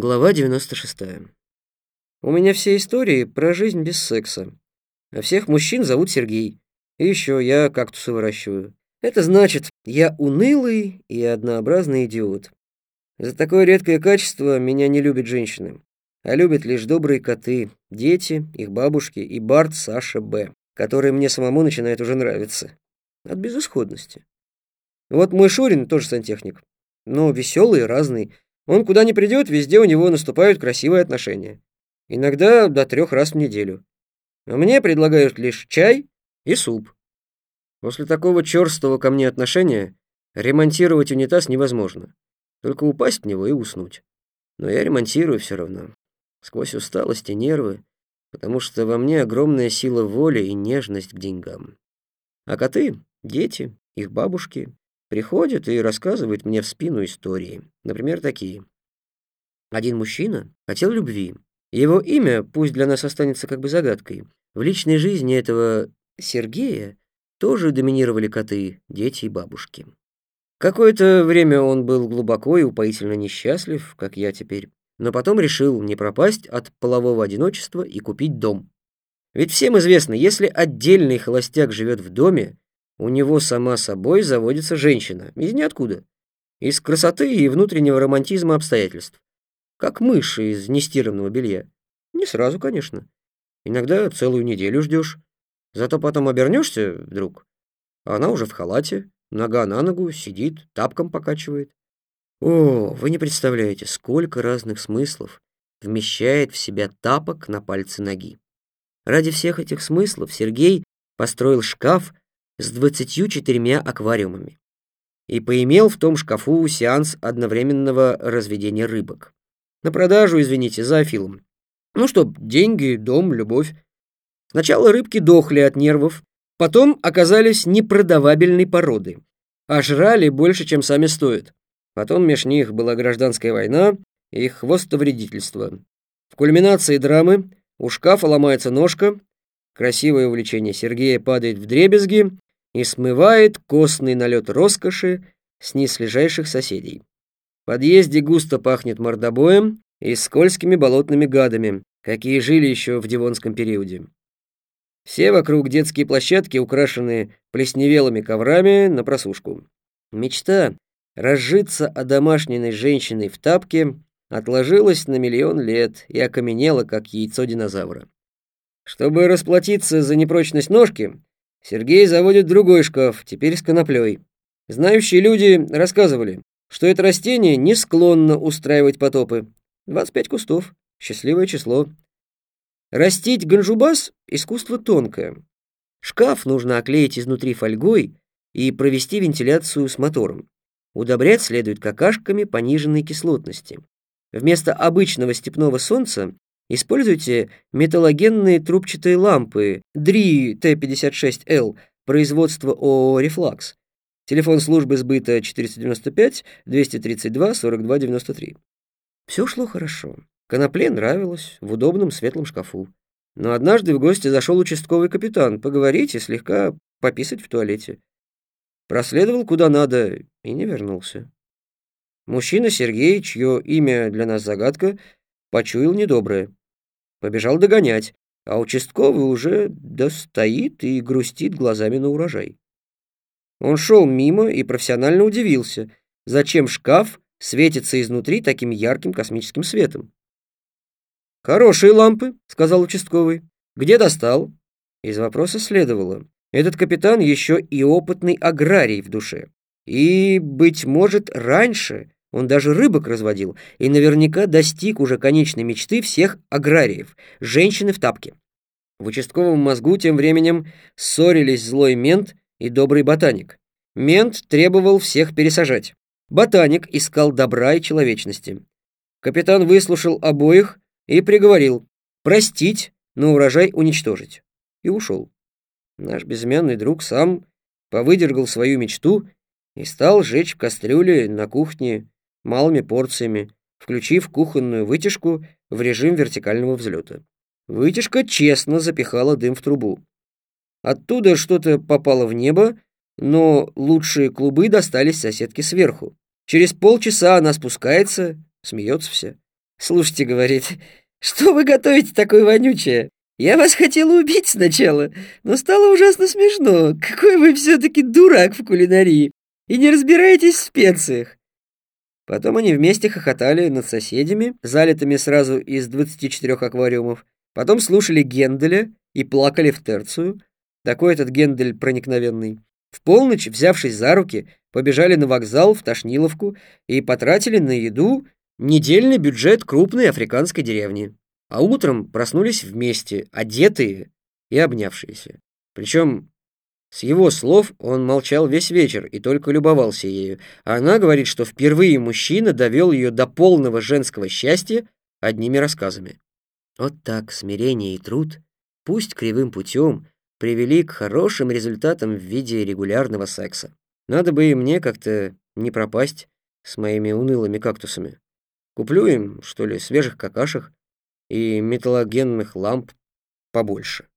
Глава 96. У меня все истории про жизнь без секса. А всех мужчин зовут Сергей. И еще я кактусы выращиваю. Это значит, я унылый и однообразный идиот. За такое редкое качество меня не любят женщины. А любят лишь добрые коты, дети, их бабушки и Барт Саша Б., который мне самому начинает уже нравиться. От безысходности. Вот мой Шурин тоже сантехник. Но веселый и разный. Он куда ни придет, везде у него наступают красивые отношения. Иногда до трех раз в неделю. А мне предлагают лишь чай и суп. После такого черстого ко мне отношения ремонтировать унитаз невозможно. Только упасть в него и уснуть. Но я ремонтирую все равно. Сквозь усталость и нервы, потому что во мне огромная сила воли и нежность к деньгам. А коты, дети, их бабушки приходят и рассказывают мне в спину истории. Например, такие. Один мужчина хотел любви. Его имя, пусть для нас останется как бы загадкой, в личной жизни этого Сергея тоже доминировали коты, дети и бабушки. Какое-то время он был глубоко и упоительно несчастлив, как я теперь, но потом решил не пропасть от полового одиночества и купить дом. Ведь всем известно, если отдельный холостяк живет в доме, у него сама собой заводится женщина, из ниоткуда, из красоты и внутреннего романтизма обстоятельств, как мышь из нестиранного белья. Не сразу, конечно. Иногда целую неделю ждешь. Зато потом обернешься вдруг, а она уже в халате, нога на ногу, сидит, тапком покачивает. О, вы не представляете, сколько разных смыслов вмещает в себя тапок на пальце ноги. Ради всех этих смыслов Сергей построил шкаф с двадцатью четырьмя аквариумами и поимел в том шкафу сеанс одновременного разведения рыбок. На продажу, извините, за афилом. Ну что, деньги, дом, любовь. Сначала рыбки дохли от нервов, потом оказались непродавабельной породы, а жрали больше, чем сами стоят. Потом меж них была гражданская война и хвостовредительство. В кульминации драмы у шкафа ломается ножка, красивое увлечение Сергея падает в дребезги, и смывает костный налет роскоши с низлежащих соседей. В подъезде густо пахнет мордобоем и скользкими болотными гадами, какие жили еще в Дивонском периоде. Все вокруг детские площадки украшены плесневелыми коврами на просушку. Мечта разжиться одомашненной женщиной в тапке отложилась на миллион лет и окаменела, как яйцо динозавра. Чтобы расплатиться за непрочность ножки, Сергей заводит другой шкаф, теперь с коноплей. Знающие люди рассказывали, что это растение не склонно устраивать потопы. 25 кустов. Счастливое число. Растить ганжубас — искусство тонкое. Шкаф нужно оклеить изнутри фольгой и провести вентиляцию с мотором. Удобрять следует какашками пониженной кислотности. Вместо обычного степного солнца Используйте металлогенные трубчатые лампы DRI T56L производства ООО «Рефлакс». Телефон службы сбыта 495 232 42 93. Все шло хорошо. Конопле нравилось в удобном светлом шкафу. Но однажды в гости зашел участковый капитан поговорить и слегка пописать в туалете. Проследовал куда надо и не вернулся. Мужчина Сергей, чье имя для нас загадка, почуял недоброе. Побежал догонять, а участковый уже достоит и грустит глазами на урожай. Он шел мимо и профессионально удивился, зачем шкаф светится изнутри таким ярким космическим светом. «Хорошие лампы», — сказал участковый. «Где достал?» Из вопроса следовало. Этот капитан еще и опытный аграрий в душе. И, быть может, раньше он даже рыбок разводил и наверняка достиг уже конечной мечты всех аграриев – женщины в тапке. В участковом мозгу тем временем ссорились злой мент и добрый ботаник. Мент требовал всех пересажать. Ботаник искал добра и человечности. Капитан выслушал обоих и приговорил простить, но урожай уничтожить. И ушел. Наш безымянный друг сам повыдергал свою мечту и стал жечь в кастрюле на кухне малыми порциями, включив кухонную вытяжку в режим вертикального взлета. Вытяжка честно запихала дым в трубу. Оттуда что-то попало в небо, но лучшие клубы достались соседке сверху. Через полчаса она спускается, смеется вся. Слушайте, говорит, что вы готовите такое вонючее? Я вас хотела убить сначала, но стало ужасно смешно. Какой вы все-таки дурак в кулинарии и не разбираетесь в специях. Потом они вместе хохотали над соседями, залитыми сразу из 24 аквариумов. Потом слушали Генделя и плакали в терцию. Такой этот Гендель проникновенный. В полночь, взявшись за руки, побежали на вокзал в Тошниловку и потратили на еду недельный бюджет крупной африканской деревни. А утром проснулись вместе, одетые и обнявшиеся. Причем, с его слов, он молчал весь вечер и только любовался ею. А она говорит, что впервые мужчина довел ее до полного женского счастья одними рассказами. Вот так смирение и труд, пусть кривым путем, привели к хорошим результатам в виде регулярного секса. Надо бы и мне как-то не пропасть с моими унылыми кактусами. Куплю им, что ли, свежих какашек, и металлогенных ламп побольше.